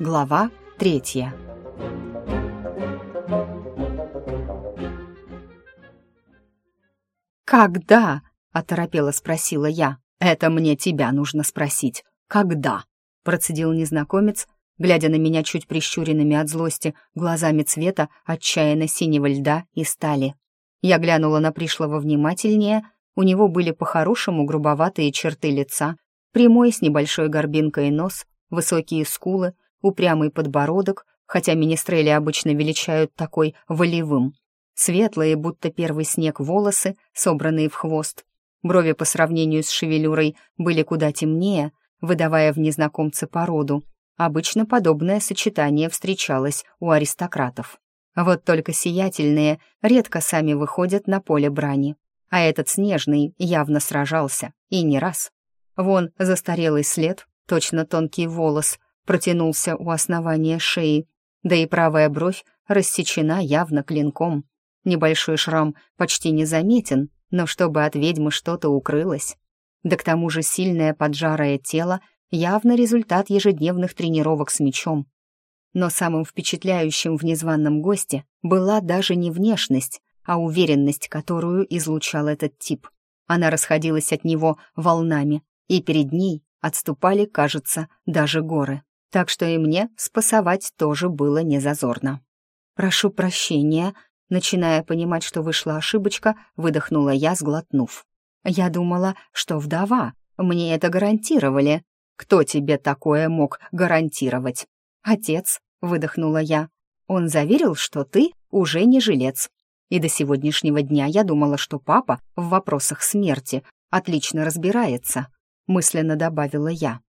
Глава третья. «Когда?» — оторопело спросила я. «Это мне тебя нужно спросить. Когда?» — процедил незнакомец, глядя на меня чуть прищуренными от злости глазами цвета отчаянно синего льда и стали. Я глянула на пришлого внимательнее, у него были по-хорошему грубоватые черты лица, прямой с небольшой горбинкой нос, высокие скулы, упрямый подбородок, хотя министрели обычно величают такой волевым, светлые, будто первый снег волосы, собранные в хвост. Брови по сравнению с шевелюрой были куда темнее, выдавая в незнакомце породу. Обычно подобное сочетание встречалось у аристократов. Вот только сиятельные редко сами выходят на поле брани. А этот снежный явно сражался, и не раз. Вон застарелый след, точно тонкий волос, протянулся у основания шеи, да и правая бровь рассечена явно клинком. Небольшой шрам почти незаметен, но чтобы от ведьмы что-то укрылось. Да к тому же сильное поджарое тело явно результат ежедневных тренировок с мечом. Но самым впечатляющим в незваном госте была даже не внешность, а уверенность, которую излучал этот тип. Она расходилась от него волнами, и перед ней отступали, кажется, даже горы. Так что и мне спасовать тоже было незазорно. «Прошу прощения», начиная понимать, что вышла ошибочка, выдохнула я, сглотнув. «Я думала, что вдова. Мне это гарантировали». «Кто тебе такое мог гарантировать?» «Отец», — выдохнула я. «Он заверил, что ты уже не жилец. И до сегодняшнего дня я думала, что папа в вопросах смерти отлично разбирается», — мысленно добавила я.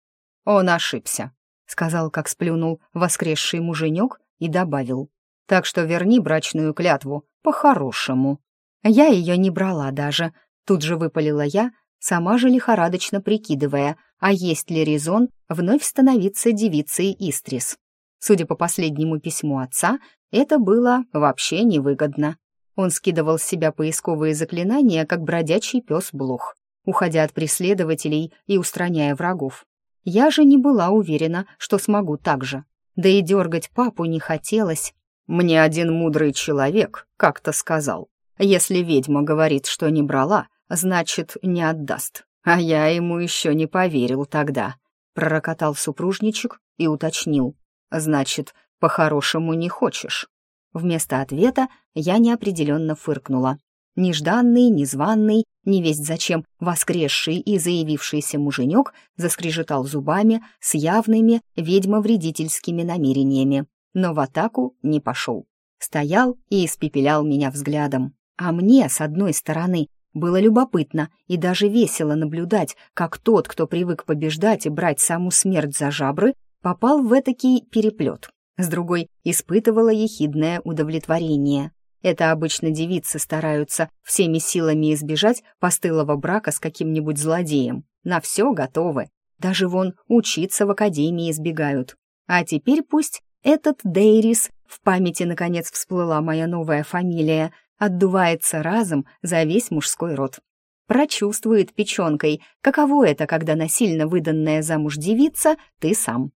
«Он ошибся», — сказал, как сплюнул воскресший муженек и добавил. «Так что верни брачную клятву по-хорошему». Я ее не брала даже, тут же выпалила я, сама же лихорадочно прикидывая, а есть ли резон вновь становиться девицей Истрис. Судя по последнему письму отца, это было вообще невыгодно. Он скидывал с себя поисковые заклинания, как бродячий пес Блох, уходя от преследователей и устраняя врагов. Я же не была уверена, что смогу так же. Да и дергать папу не хотелось. Мне один мудрый человек как-то сказал, если ведьма говорит, что не брала, значит, не отдаст. А я ему еще не поверил тогда. Пророкотал супружничек и уточнил. Значит, по-хорошему не хочешь. Вместо ответа я неопределенно фыркнула. Нежданный, незваный, не весть зачем воскресший и заявившийся муженек заскрежетал зубами с явными ведьмовредительскими намерениями, но в атаку не пошел. Стоял и испепелял меня взглядом. А мне, с одной стороны, было любопытно и даже весело наблюдать, как тот, кто привык побеждать и брать саму смерть за жабры, попал в этакий переплет. С другой испытывала ехидное удовлетворение. Это обычно девицы стараются всеми силами избежать постылого брака с каким-нибудь злодеем. На все готовы. Даже вон учиться в академии избегают. А теперь пусть этот Дейрис, в памяти наконец всплыла моя новая фамилия, отдувается разом за весь мужской род. Прочувствует печенкой, каково это, когда насильно выданная замуж девица ты сам.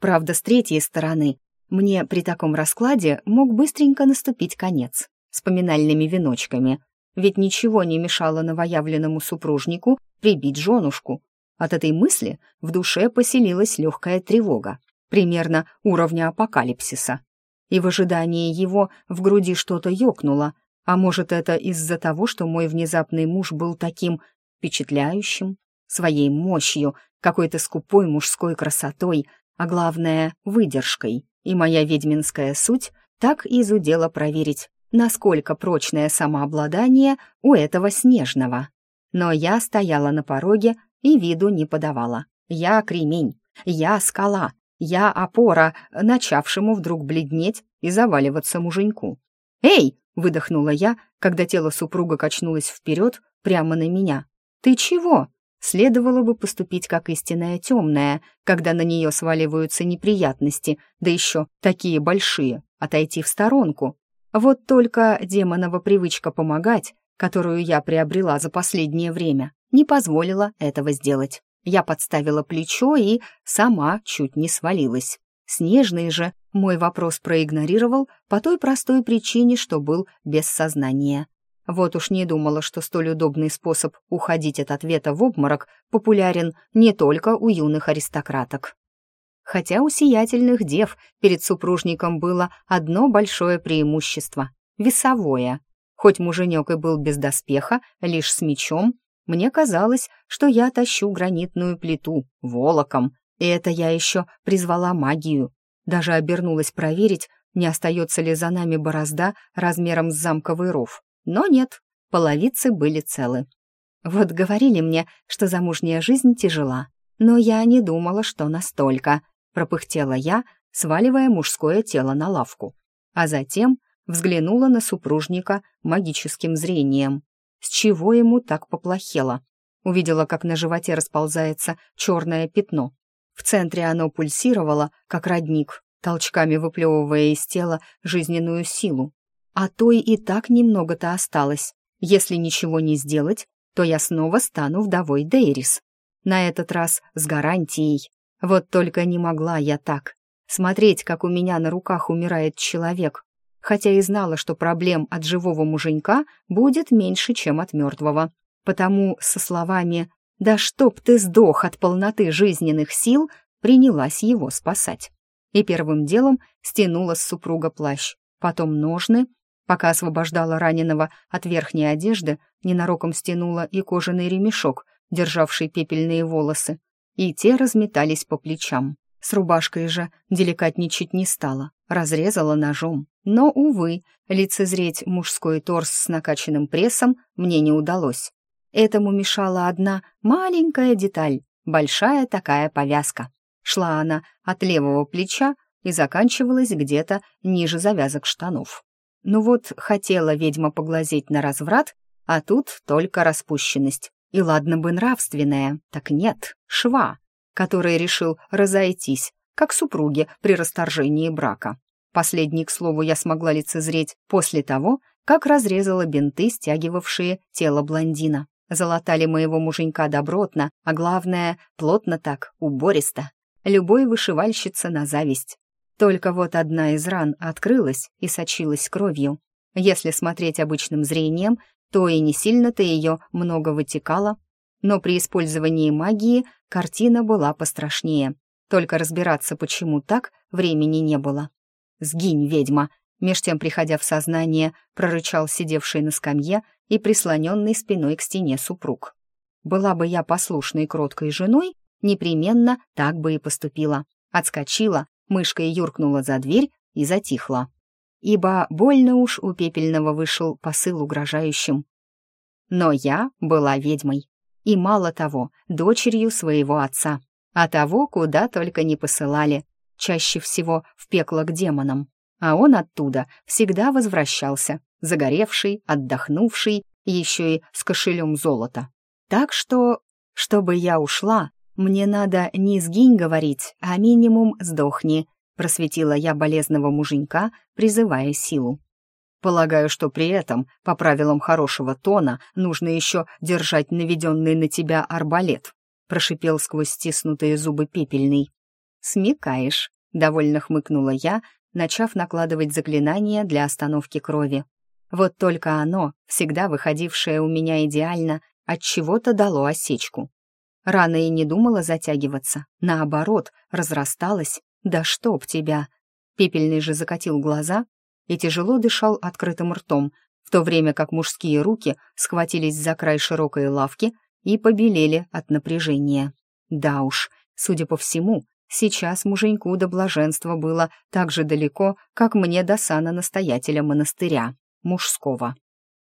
Правда, с третьей стороны, мне при таком раскладе мог быстренько наступить конец с поминальными веночками, ведь ничего не мешало новоявленному супружнику прибить женушку. От этой мысли в душе поселилась легкая тревога, примерно уровня апокалипсиса. И в ожидании его в груди что-то ёкнуло, а может, это из-за того, что мой внезапный муж был таким впечатляющим, своей мощью, какой-то скупой мужской красотой, а главное — выдержкой и моя ведьминская суть так изудела проверить, насколько прочное самообладание у этого снежного. Но я стояла на пороге и виду не подавала. Я кремень, я скала, я опора, начавшему вдруг бледнеть и заваливаться муженьку. «Эй!» — выдохнула я, когда тело супруга качнулось вперед прямо на меня. «Ты чего?» Следовало бы поступить как истинная темная, когда на нее сваливаются неприятности, да еще такие большие, отойти в сторонку. Вот только демонова привычка помогать, которую я приобрела за последнее время, не позволила этого сделать. Я подставила плечо и сама чуть не свалилась. Снежный же мой вопрос проигнорировал по той простой причине, что был без сознания. Вот уж не думала, что столь удобный способ уходить от ответа в обморок популярен не только у юных аристократок. Хотя у сиятельных дев перед супружником было одно большое преимущество — весовое. Хоть муженек и был без доспеха, лишь с мечом, мне казалось, что я тащу гранитную плиту волоком, и это я еще призвала магию. Даже обернулась проверить, не остается ли за нами борозда размером с замковый ров. Но нет, половицы были целы. Вот говорили мне, что замужняя жизнь тяжела, но я не думала, что настолько, пропыхтела я, сваливая мужское тело на лавку. А затем взглянула на супружника магическим зрением. С чего ему так поплохело? Увидела, как на животе расползается черное пятно. В центре оно пульсировало, как родник, толчками выплевывая из тела жизненную силу. А то и так немного-то осталось. Если ничего не сделать, то я снова стану вдовой Дейрис. На этот раз с гарантией. Вот только не могла я так. Смотреть, как у меня на руках умирает человек, хотя и знала, что проблем от живого муженька будет меньше, чем от мертвого. Потому со словами «Да чтоб ты сдох от полноты жизненных сил!» принялась его спасать. И первым делом стянула с супруга плащ, потом ножны, пока освобождала раненого от верхней одежды, ненароком стянула и кожаный ремешок, державший пепельные волосы, и те разметались по плечам. С рубашкой же деликатничать не стала, разрезала ножом. Но, увы, лицезреть мужской торс с накачанным прессом мне не удалось. Этому мешала одна маленькая деталь, большая такая повязка. Шла она от левого плеча и заканчивалась где-то ниже завязок штанов. Ну вот, хотела ведьма поглазеть на разврат, а тут только распущенность. И ладно бы нравственная, так нет, шва, который решил разойтись, как супруги при расторжении брака. Последний, к слову, я смогла лицезреть после того, как разрезала бинты, стягивавшие тело блондина. Залатали моего муженька добротно, а главное, плотно так, убористо. Любой вышивальщица на зависть. Только вот одна из ран открылась и сочилась кровью. Если смотреть обычным зрением, то и не сильно-то ее много вытекало, но при использовании магии картина была пострашнее. Только разбираться, почему так, времени не было. «Сгинь, ведьма!» Меж тем, приходя в сознание, прорычал сидевший на скамье и прислоненный спиной к стене супруг. Была бы я послушной кроткой женой, непременно так бы и поступила. Отскочила, мышкой юркнула за дверь и затихла ибо больно уж у пепельного вышел посыл угрожающим. Но я была ведьмой, и мало того, дочерью своего отца, а того, куда только не посылали, чаще всего в пекло к демонам. А он оттуда всегда возвращался, загоревший, отдохнувший, еще и с кошелем золота. Так что, чтобы я ушла, мне надо не сгинь говорить, а минимум сдохни, просветила я болезного муженька, призывая силу. Полагаю, что при этом, по правилам хорошего тона, нужно еще держать наведенный на тебя арбалет, прошипел сквозь стиснутые зубы пепельный. Смекаешь, довольно хмыкнула я, начав накладывать заклинание для остановки крови. Вот только оно, всегда выходившее у меня идеально, от чего-то дало осечку. Рана и не думала затягиваться, наоборот, разрасталась, «Да чтоб тебя!» Пепельный же закатил глаза и тяжело дышал открытым ртом, в то время как мужские руки схватились за край широкой лавки и побелели от напряжения. Да уж, судя по всему, сейчас муженьку до блаженства было так же далеко, как мне до сана настоятеля монастыря, мужского.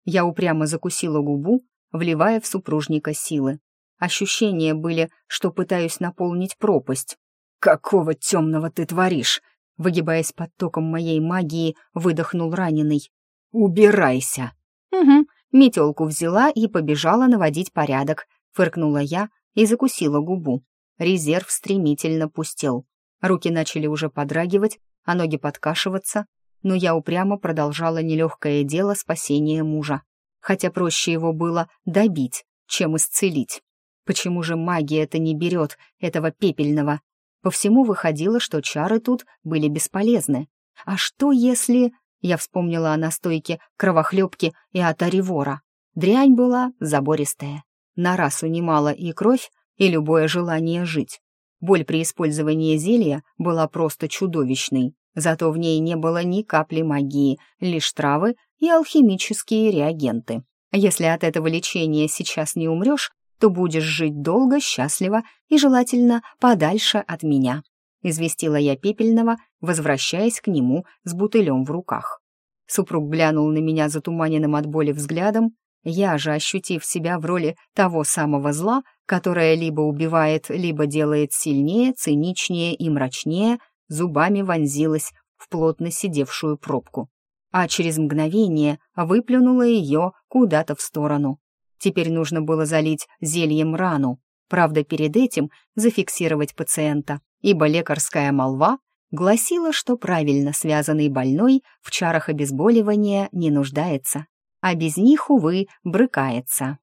Я упрямо закусила губу, вливая в супружника силы. Ощущения были, что пытаюсь наполнить пропасть, «Какого темного ты творишь?» Выгибаясь под током моей магии, выдохнул раненый. «Убирайся!» «Угу». Метелку взяла и побежала наводить порядок. Фыркнула я и закусила губу. Резерв стремительно пустел. Руки начали уже подрагивать, а ноги подкашиваться, но я упрямо продолжала нелегкое дело спасения мужа. Хотя проще его было добить, чем исцелить. Почему же магия это не берет, этого пепельного? По всему выходило, что чары тут были бесполезны. А что если... Я вспомнила о настойке кровохлебки и от аривора. Дрянь была забористая. На раз унимала и кровь, и любое желание жить. Боль при использовании зелья была просто чудовищной, зато в ней не было ни капли магии, лишь травы и алхимические реагенты. Если от этого лечения сейчас не умрешь, то будешь жить долго, счастливо и желательно подальше от меня», — известила я Пепельного, возвращаясь к нему с бутылем в руках. Супруг глянул на меня затуманенным от боли взглядом, я же, ощутив себя в роли того самого зла, которое либо убивает, либо делает сильнее, циничнее и мрачнее, зубами вонзилась в плотно сидевшую пробку, а через мгновение выплюнула ее куда-то в сторону. Теперь нужно было залить зельем рану, правда, перед этим зафиксировать пациента, ибо лекарская молва гласила, что правильно связанный больной в чарах обезболивания не нуждается, а без них, увы, брыкается.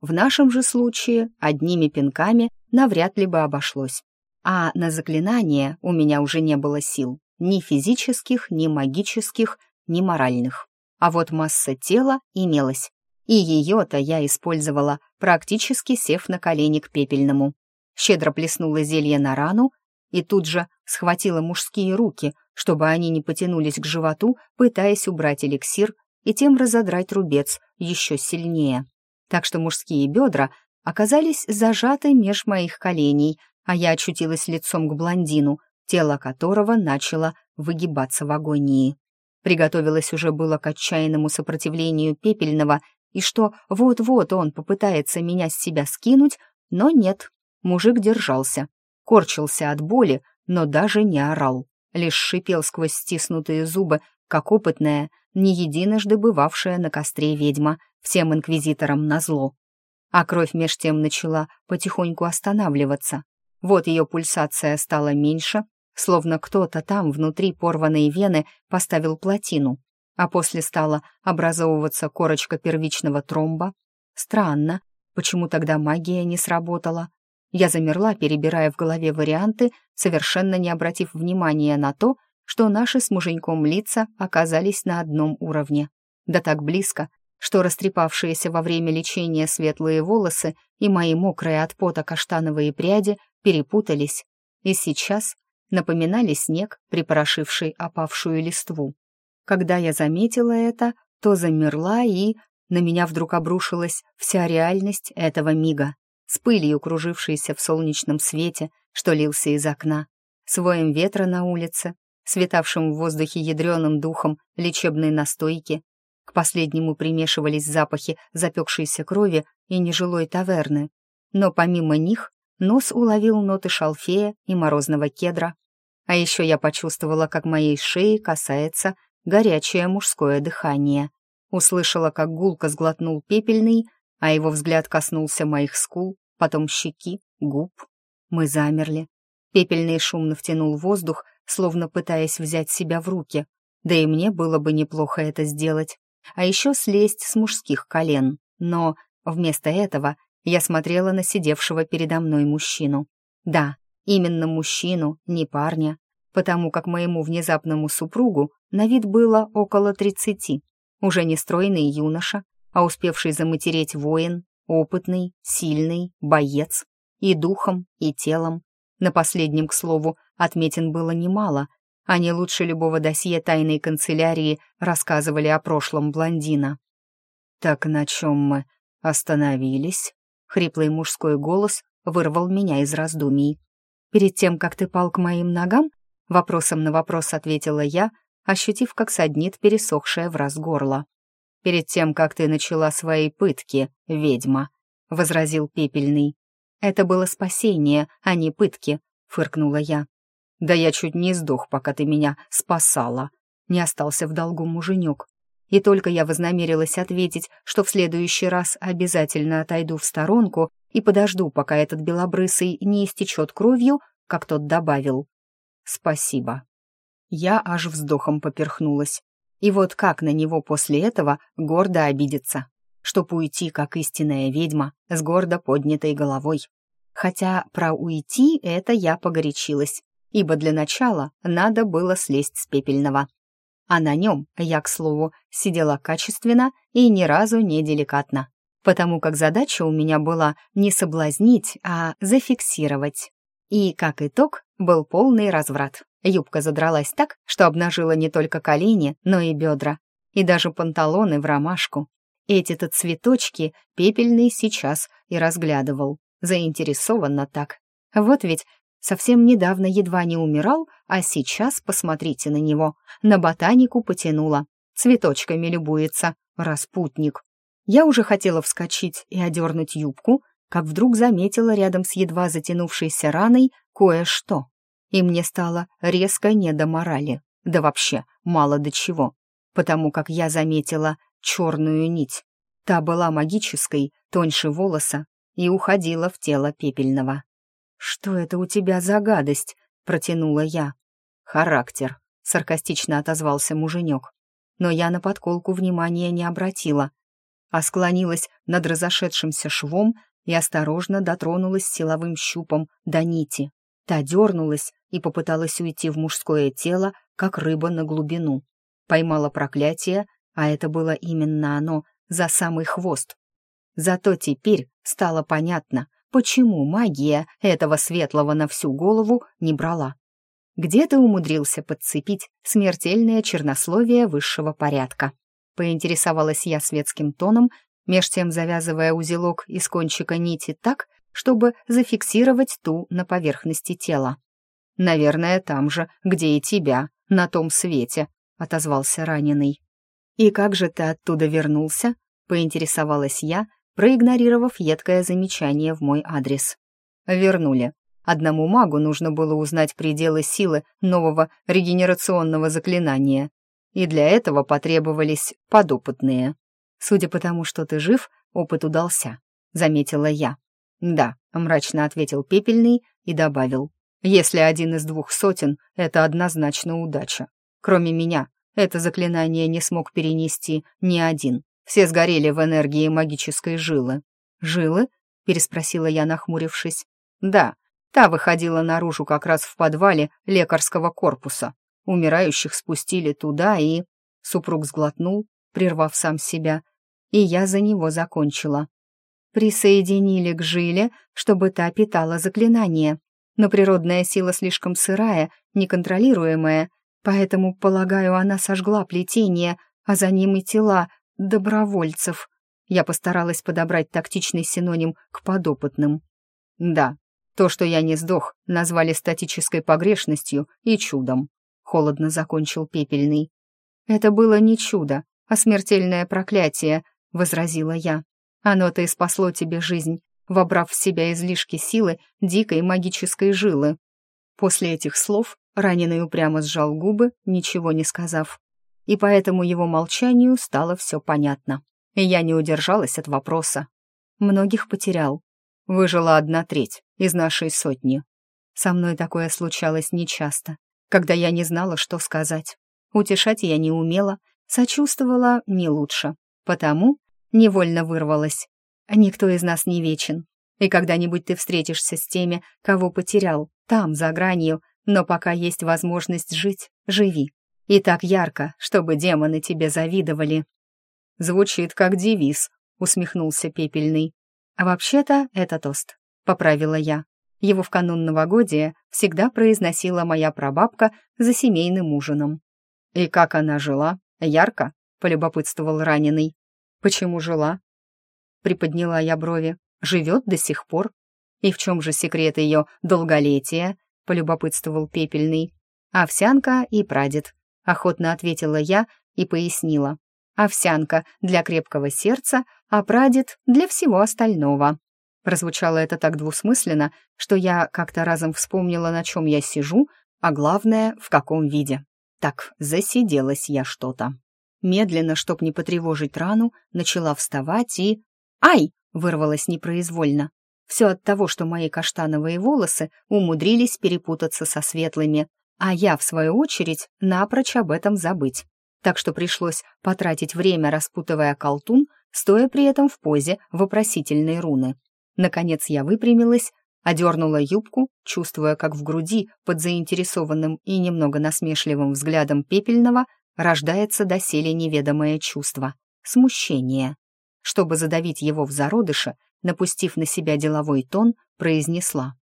В нашем же случае одними пинками навряд ли бы обошлось. А на заклинание у меня уже не было сил, ни физических, ни магических, ни моральных. А вот масса тела имелась, и ее-то я использовала, практически сев на колени к пепельному. Щедро плеснула зелье на рану и тут же схватила мужские руки, чтобы они не потянулись к животу, пытаясь убрать эликсир и тем разодрать рубец еще сильнее. Так что мужские бедра оказались зажаты меж моих коленей, а я очутилась лицом к блондину, тело которого начало выгибаться в агонии. Приготовилась уже было к отчаянному сопротивлению пепельного и что вот-вот он попытается меня с себя скинуть, но нет. Мужик держался, корчился от боли, но даже не орал, лишь шипел сквозь стиснутые зубы, как опытная, не единожды бывавшая на костре ведьма, всем инквизиторам назло. А кровь меж тем начала потихоньку останавливаться. Вот ее пульсация стала меньше, словно кто-то там внутри порванной вены поставил плотину, а после стала образовываться корочка первичного тромба. Странно, почему тогда магия не сработала? Я замерла, перебирая в голове варианты, совершенно не обратив внимания на то, что наши с муженьком лица оказались на одном уровне. Да так близко, что растрепавшиеся во время лечения светлые волосы и мои мокрые от пота каштановые пряди перепутались и сейчас напоминали снег, припорошивший опавшую листву. Когда я заметила это, то замерла и... На меня вдруг обрушилась вся реальность этого мига, с пылью, кружившейся в солнечном свете, что лился из окна, с воем ветра на улице, светавшим в воздухе ядреным духом лечебной настойки. К последнему примешивались запахи запекшейся крови и нежилой таверны. Но помимо них нос уловил ноты шалфея и морозного кедра. А еще я почувствовала, как моей шеи касается горячее мужское дыхание. Услышала, как гулко сглотнул пепельный, а его взгляд коснулся моих скул, потом щеки, губ. Мы замерли. Пепельный шумно втянул воздух, словно пытаясь взять себя в руки. Да и мне было бы неплохо это сделать. А еще слезть с мужских колен. Но вместо этого я смотрела на сидевшего передо мной мужчину. Да, именно мужчину, не парня, потому как моему внезапному супругу на вид было около тридцати. Уже не стройный юноша, а успевший заматереть воин, опытный, сильный, боец. И духом, и телом. На последнем, к слову, отметин было немало. Они лучше любого досье тайной канцелярии рассказывали о прошлом блондина. «Так на чем мы остановились?» Хриплый мужской голос вырвал меня из раздумий. «Перед тем, как ты пал к моим ногам, Вопросом на вопрос ответила я, ощутив, как саднит пересохшее в раз горло. «Перед тем, как ты начала свои пытки, ведьма», — возразил Пепельный. «Это было спасение, а не пытки», — фыркнула я. «Да я чуть не сдох, пока ты меня спасала», — не остался в долгу муженек. И только я вознамерилась ответить, что в следующий раз обязательно отойду в сторонку и подожду, пока этот белобрысый не истечет кровью, как тот добавил. «Спасибо». Я аж вздохом поперхнулась. И вот как на него после этого гордо обидеться, чтоб уйти, как истинная ведьма, с гордо поднятой головой. хотя про уйти это я погорячилась, ибо для начала надо было слезть с пепельного. А на нем я, к слову, сидела качественно и ни разу не деликатно, потому как задача у меня была не соблазнить, а зафиксировать. И, как итог, был полный разврат. Юбка задралась так, что обнажила не только колени, но и бедра, и даже панталоны в ромашку. Эти-то цветочки пепельный сейчас и разглядывал, заинтересованно так. Вот ведь совсем недавно едва не умирал, а сейчас посмотрите на него. На ботанику потянуло, цветочками любуется, распутник. Я уже хотела вскочить и одернуть юбку, как вдруг заметила рядом с едва затянувшейся раной кое-что. И мне стало резко не до морали, да вообще мало до чего, потому как я заметила черную нить. Та была магической, тоньше волоса, и уходила в тело пепельного. «Что это у тебя за гадость?» — протянула я. «Характер», — саркастично отозвался муженек. Но я на подколку внимания не обратила, а склонилась над разошедшимся швом и осторожно дотронулась силовым щупом до нити. Та дернулась и попыталась уйти в мужское тело, как рыба на глубину. Поймала проклятие, а это было именно оно, за самый хвост. Зато теперь стало понятно, почему магия этого светлого на всю голову не брала. Где ты умудрился подцепить смертельное чернословие высшего порядка? Поинтересовалась я светским тоном, меж тем завязывая узелок из кончика нити так, чтобы зафиксировать ту на поверхности тела. «Наверное, там же, где и тебя, на том свете», — отозвался раненый. «И как же ты оттуда вернулся?» — поинтересовалась я, проигнорировав едкое замечание в мой адрес. «Вернули. Одному магу нужно было узнать пределы силы нового регенерационного заклинания, и для этого потребовались подопытные. Судя по тому, что ты жив, опыт удался», — заметила я. «Да», — мрачно ответил Пепельный и добавил. «Если один из двух сотен, это однозначно удача. Кроме меня, это заклинание не смог перенести ни один. Все сгорели в энергии магической жилы». «Жилы?» — переспросила я, нахмурившись. «Да, та выходила наружу как раз в подвале лекарского корпуса. Умирающих спустили туда и...» Супруг сглотнул, прервав сам себя, и я за него закончила присоединили к жиле, чтобы та питала заклинание. Но природная сила слишком сырая, неконтролируемая, поэтому, полагаю, она сожгла плетение, а за ним и тела добровольцев. Я постаралась подобрать тактичный синоним к подопытным. Да, то, что я не сдох, назвали статической погрешностью и чудом. Холодно закончил пепельный. Это было не чудо, а смертельное проклятие, возразила я. Оно-то и спасло тебе жизнь, вобрав в себя излишки силы дикой магической жилы. После этих слов раненый упрямо сжал губы, ничего не сказав. И поэтому его молчанию стало все понятно. И я не удержалась от вопроса. Многих потерял. Выжила одна треть из нашей сотни. Со мной такое случалось нечасто, когда я не знала, что сказать. Утешать я не умела, сочувствовала не лучше. Потому Невольно вырвалась. Никто из нас не вечен. И когда-нибудь ты встретишься с теми, кого потерял, там, за гранью, но пока есть возможность жить, живи. И так ярко, чтобы демоны тебе завидовали. Звучит как девиз, усмехнулся Пепельный. А вообще-то это тост, поправила я. Его в канун новогодия всегда произносила моя прабабка за семейным ужином. «И как она жила? Ярко?» — полюбопытствовал раненый. «Почему жила?» Приподняла я брови. «Живет до сих пор?» «И в чем же секрет ее долголетия?» — полюбопытствовал Пепельный. «Овсянка и прадед», — охотно ответила я и пояснила. «Овсянка для крепкого сердца, а прадед для всего остального». Прозвучало это так двусмысленно, что я как-то разом вспомнила, на чем я сижу, а главное, в каком виде. Так, засиделась я что-то. Медленно, чтоб не потревожить рану, начала вставать и... «Ай!» — вырвалась непроизвольно. Все от того, что мои каштановые волосы умудрились перепутаться со светлыми, а я, в свою очередь, напрочь об этом забыть. Так что пришлось потратить время, распутывая колтун, стоя при этом в позе вопросительной руны. Наконец я выпрямилась одернула юбку, чувствуя, как в груди под заинтересованным и немного насмешливым взглядом пепельного рождается доселе неведомое чувство — смущение. Чтобы задавить его в зародыше, напустив на себя деловой тон, произнесла.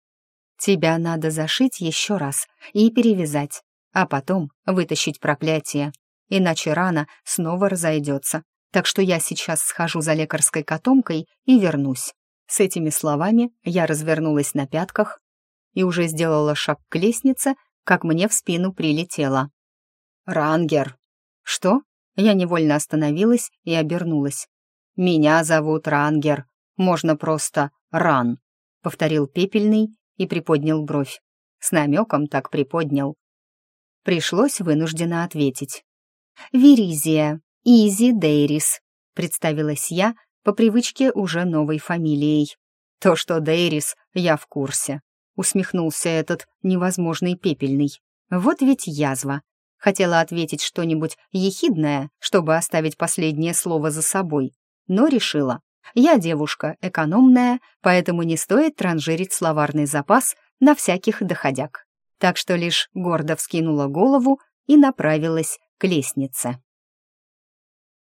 «Тебя надо зашить еще раз и перевязать, а потом вытащить проклятие, иначе рана снова разойдется. Так что я сейчас схожу за лекарской котомкой и вернусь». С этими словами я развернулась на пятках и уже сделала шаг к лестнице, как мне в спину прилетело. «Рангер!» «Что?» Я невольно остановилась и обернулась. «Меня зовут Рангер. Можно просто Ран», — повторил Пепельный и приподнял бровь. С намеком так приподнял. Пришлось вынужденно ответить. «Веризия, Изи Дейрис», — представилась я, по привычке уже новой фамилией. «То, что Дейрис, я в курсе», — усмехнулся этот невозможный пепельный. «Вот ведь язва. Хотела ответить что-нибудь ехидное, чтобы оставить последнее слово за собой, но решила. Я девушка экономная, поэтому не стоит транжирить словарный запас на всяких доходяг. Так что лишь гордо вскинула голову и направилась к лестнице.